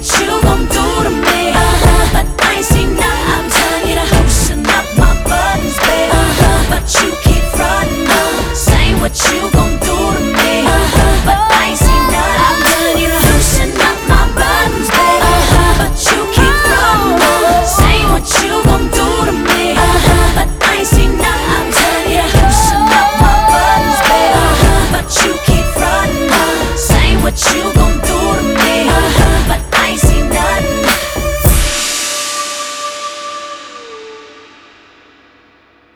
What you gon' do.